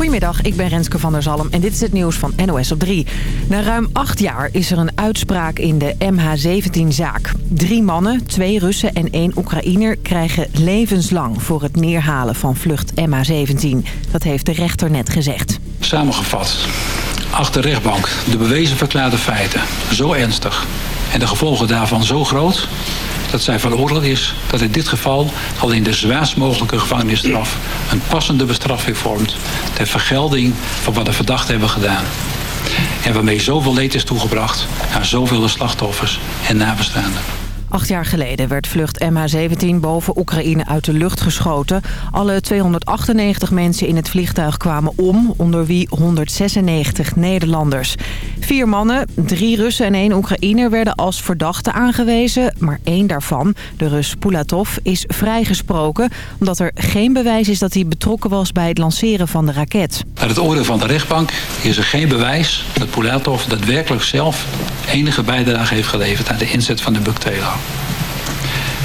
Goedemiddag, ik ben Renske van der Zalm en dit is het nieuws van NOS op 3. Na ruim acht jaar is er een uitspraak in de MH17-zaak. Drie mannen, twee Russen en één Oekraïner krijgen levenslang voor het neerhalen van vlucht MH17. Dat heeft de rechter net gezegd. Samengevat, achter rechtbank de bewezen verklaarde feiten zo ernstig en de gevolgen daarvan zo groot dat zij veroordeeld is dat in dit geval alleen de zwaarst mogelijke gevangenisstraf een passende bestraffing vormt ter vergelding van wat de verdachten hebben gedaan. En waarmee zoveel leed is toegebracht aan zoveel slachtoffers en nabestaanden. Acht jaar geleden werd vlucht MH17 boven Oekraïne uit de lucht geschoten. Alle 298 mensen in het vliegtuig kwamen om, onder wie 196 Nederlanders. Vier mannen, drie Russen en één Oekraïner werden als verdachte aangewezen. Maar één daarvan, de Rus Pulatov, is vrijgesproken... omdat er geen bewijs is dat hij betrokken was bij het lanceren van de raket. Uit het oordeel van de rechtbank is er geen bewijs dat Pulatov daadwerkelijk zelf enige bijdrage heeft geleverd aan de inzet van de Buktail.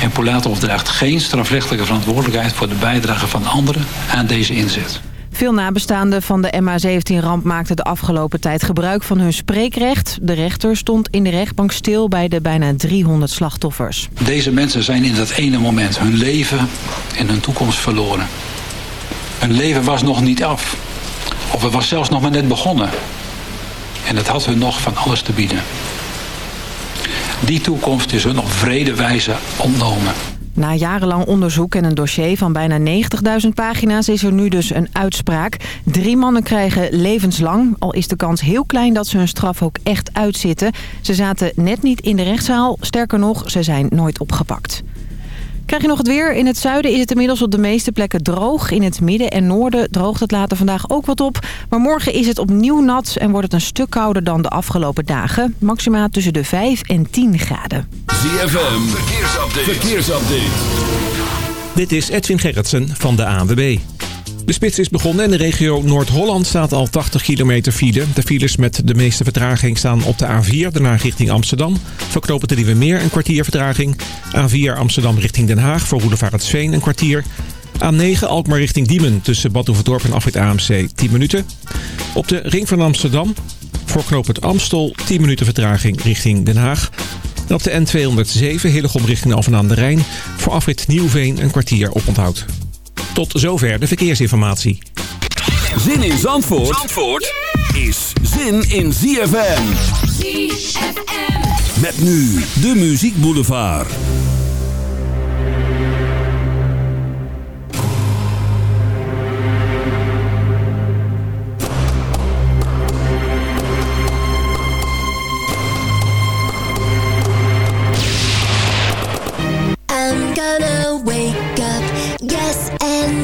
En Pulatov draagt geen strafrechtelijke verantwoordelijkheid voor de bijdrage van anderen aan deze inzet. Veel nabestaanden van de MH17-ramp maakten de afgelopen tijd gebruik van hun spreekrecht. De rechter stond in de rechtbank stil bij de bijna 300 slachtoffers. Deze mensen zijn in dat ene moment hun leven en hun toekomst verloren. Hun leven was nog niet af. Of het was zelfs nog maar net begonnen. En het had hun nog van alles te bieden. Die toekomst is hun op vrede wijze ontnomen. Na jarenlang onderzoek en een dossier van bijna 90.000 pagina's is er nu dus een uitspraak. Drie mannen krijgen levenslang, al is de kans heel klein dat ze hun straf ook echt uitzitten. Ze zaten net niet in de rechtszaal, sterker nog, ze zijn nooit opgepakt. Krijg je nog het weer? In het zuiden is het inmiddels op de meeste plekken droog. In het midden en noorden droogt het later vandaag ook wat op. Maar morgen is het opnieuw nat en wordt het een stuk kouder dan de afgelopen dagen. Maxima tussen de 5 en 10 graden. ZFM, verkeersupdate. verkeersupdate. Dit is Edwin Gerritsen van de ANWB. De spits is begonnen en de regio Noord-Holland staat al 80 kilometer file. De files met de meeste vertraging staan op de A4, daarna richting Amsterdam. Verknopen de Nieuwe Meer een kwartier vertraging. A4 Amsterdam richting Den Haag voor Roedevaartsveen een kwartier. A9 Alkmaar richting Diemen tussen Bad Oeverdorp en Afrit AMC 10 minuten. Op de ring van Amsterdam voor knooppunt Amstel 10 minuten vertraging richting Den Haag. En op de N207 Hillegom richting Alphen aan de Rijn voor afrit Nieuwveen een kwartier op onthoud. Tot zover de verkeersinformatie. Zin in Zandvoort, Zandvoort is zin in ZFM. ZFM. Met nu de Muziek Boulevard. I'm gonna wake up,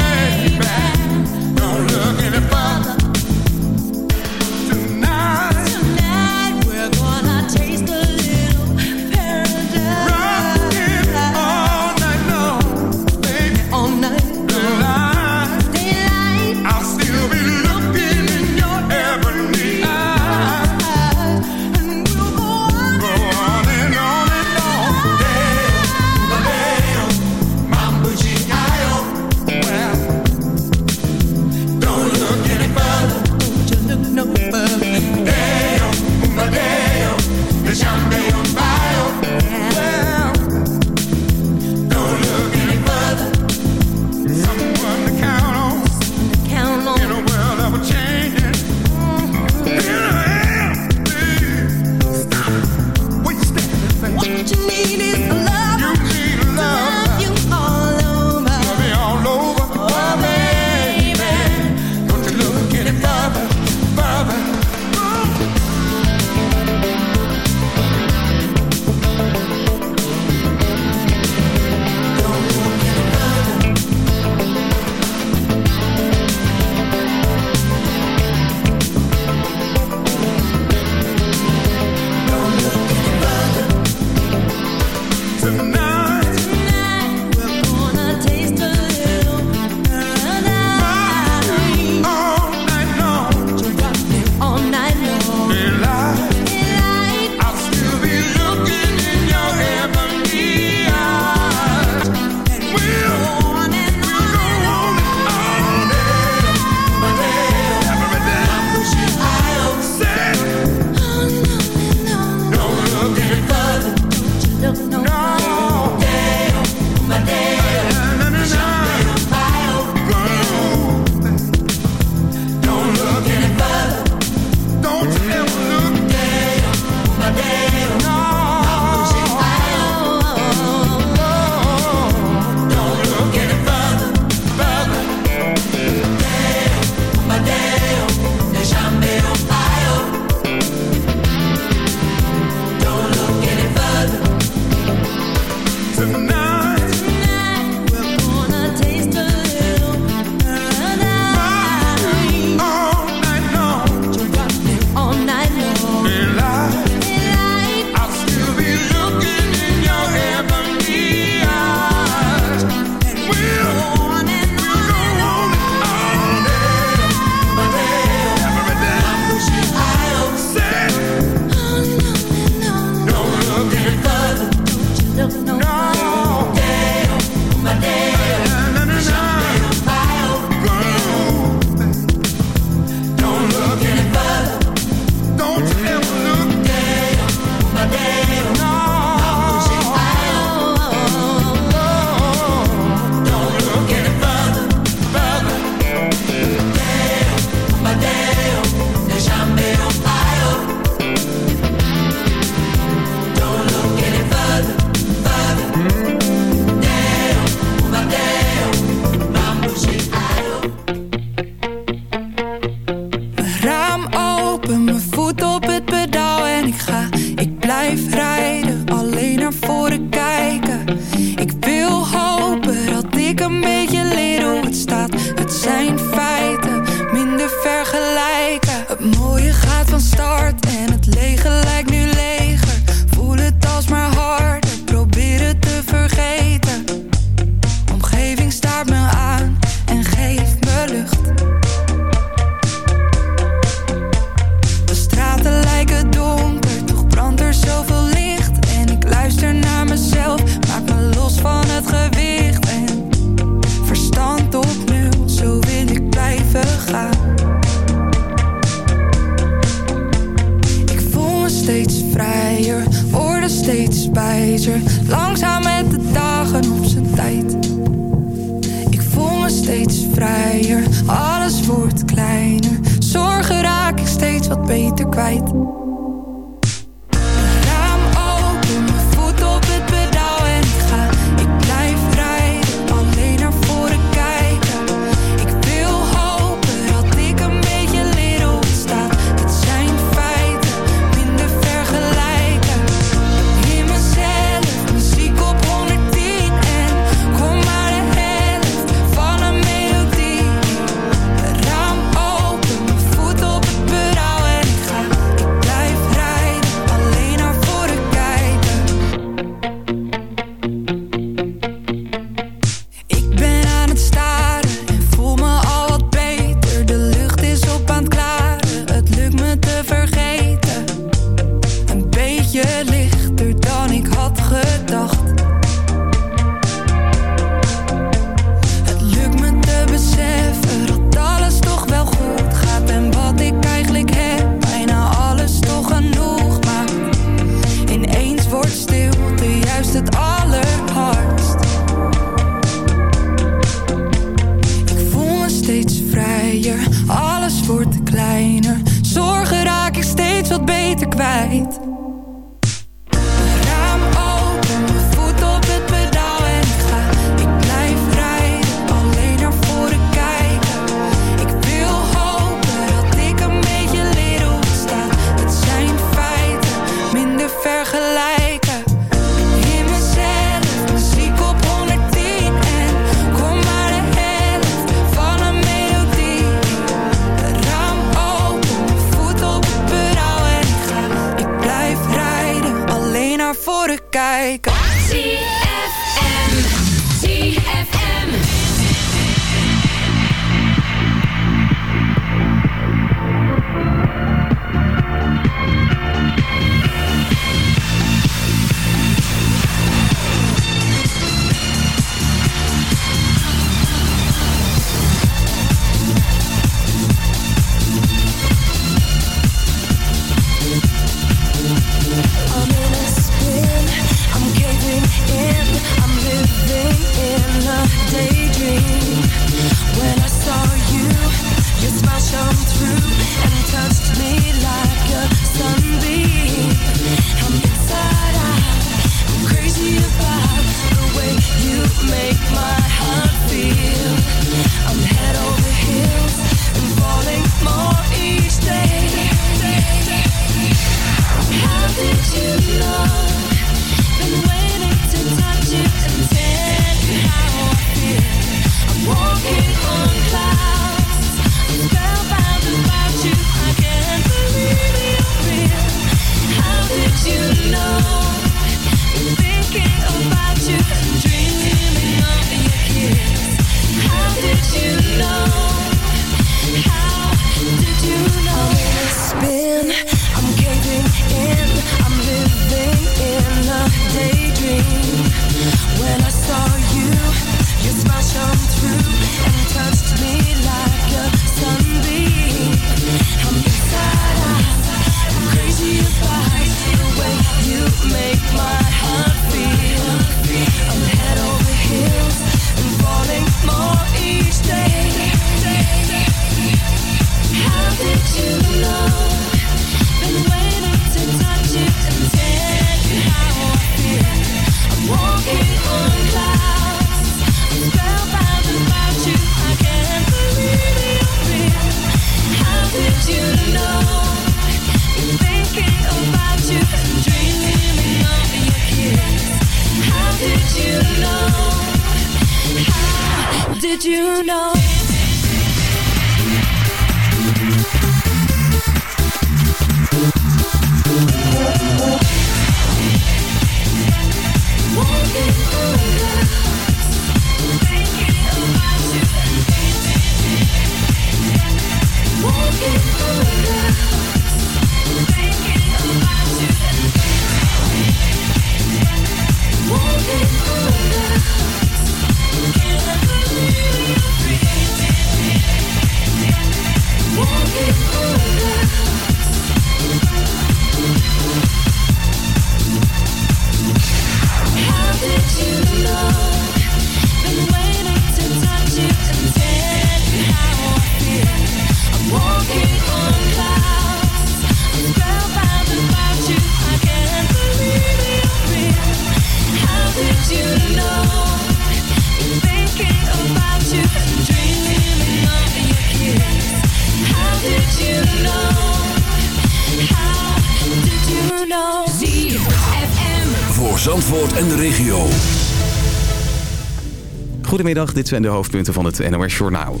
Goedemiddag, dit zijn de hoofdpunten van het NOS Journaal.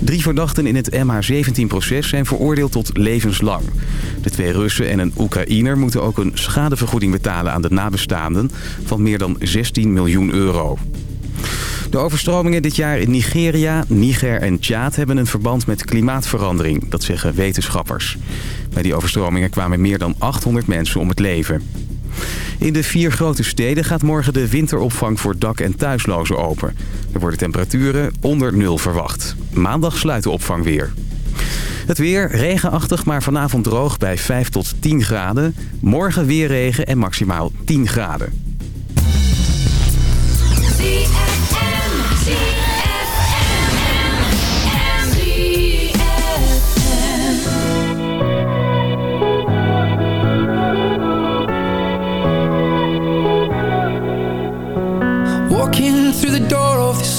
Drie verdachten in het MH17-proces zijn veroordeeld tot levenslang. De twee Russen en een Oekraïner moeten ook een schadevergoeding betalen aan de nabestaanden van meer dan 16 miljoen euro. De overstromingen dit jaar in Nigeria, Niger en Tjaad hebben een verband met klimaatverandering, dat zeggen wetenschappers. Bij die overstromingen kwamen meer dan 800 mensen om het leven. In de vier grote steden gaat morgen de winteropvang voor dak- en thuislozen open. Er worden temperaturen onder nul verwacht. Maandag sluit de opvang weer. Het weer regenachtig, maar vanavond droog bij 5 tot 10 graden. Morgen weer regen en maximaal 10 graden.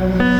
But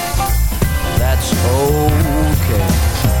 that's okay.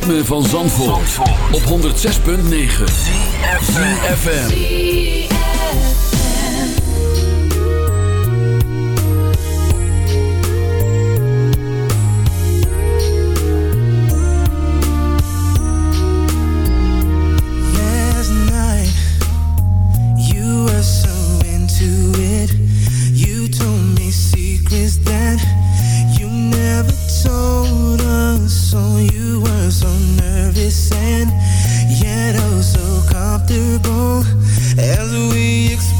ritme van Zandvoort, op 106.9 FM. Last night, you never so nervous and yet oh so comfortable. As we explored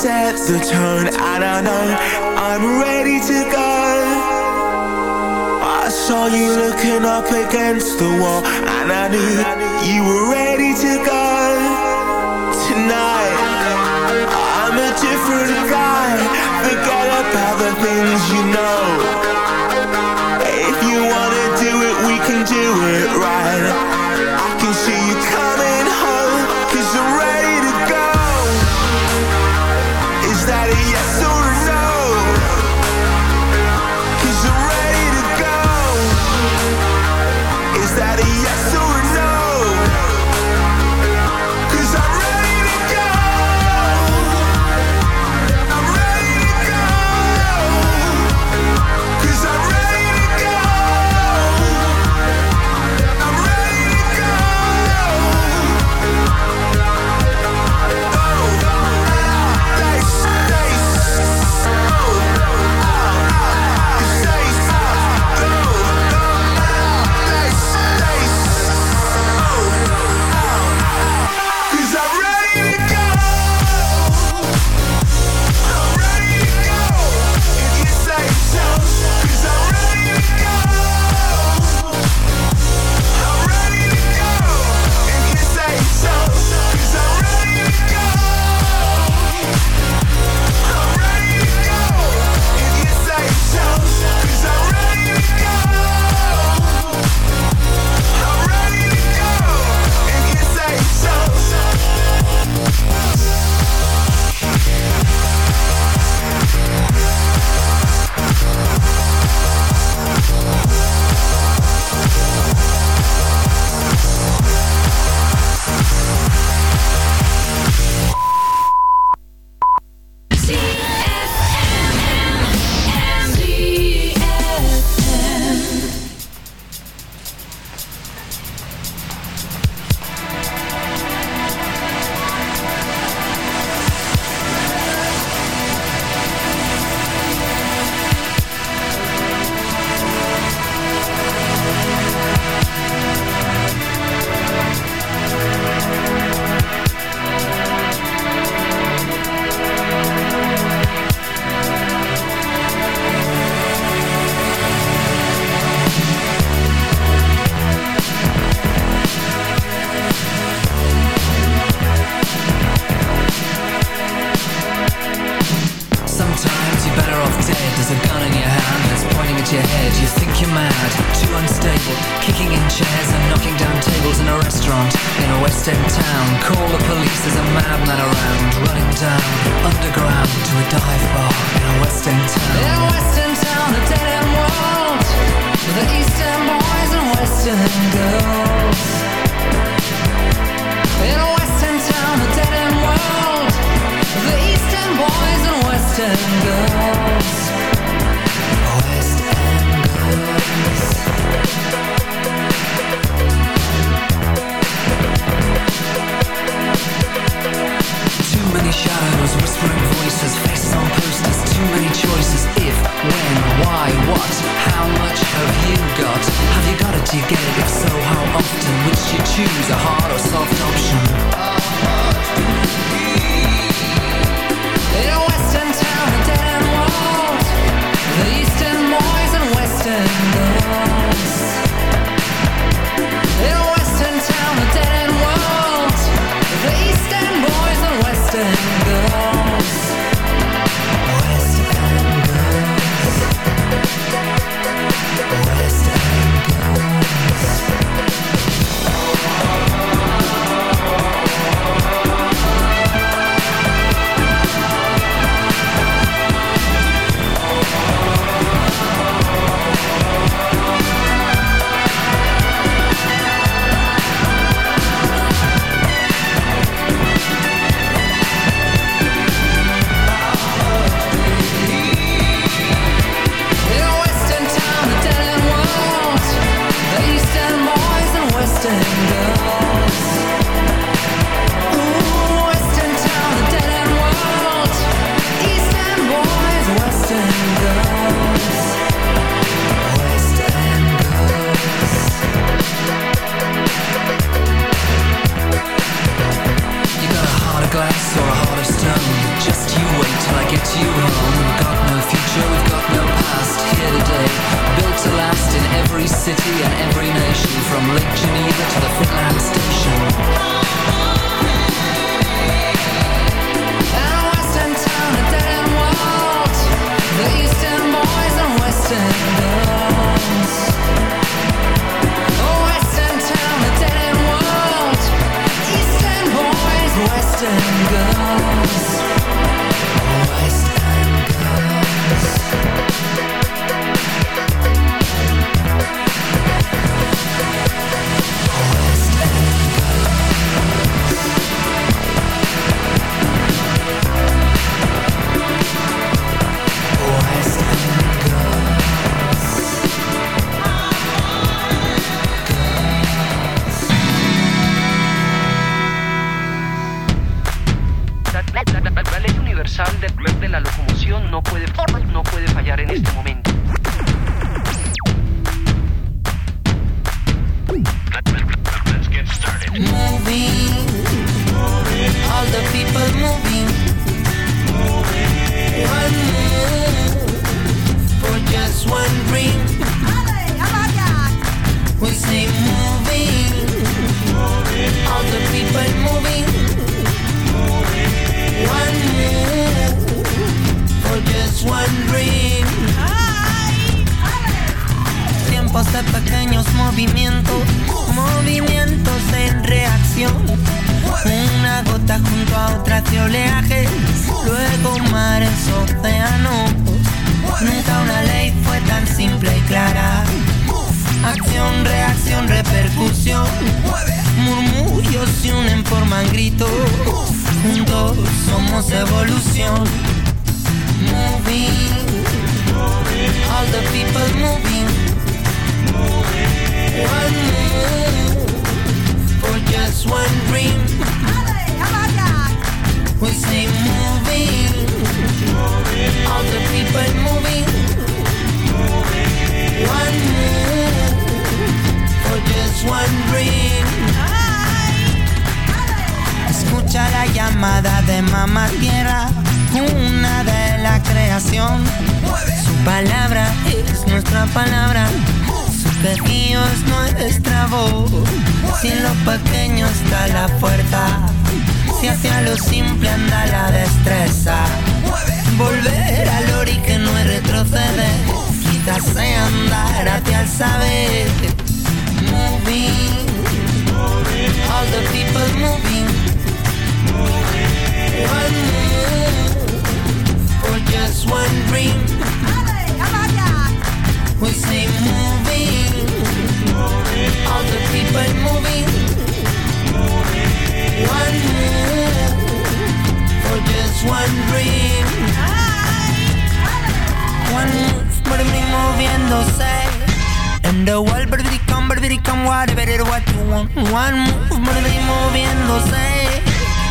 set the tone. I don't know. I'm ready to go. I saw you looking up against the wall And I knew you were ready to go. Tonight I'm a different guy. Forget about the things you know. Su palabra es nuestra palabra. su pedido es nuestra voz. Si en lo pequeño está la fuerza, si hacia lo simple anda la destreza. Volver al ori que no es retroceder. Quizás sea andar hacia el saber. Moving. All the people moving. One just one dream. We say moving, all the people moving. One move for just one dream. One move for me moviéndose. And the world, but become, but become whatever what you want. One move, but moviéndose.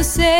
to say.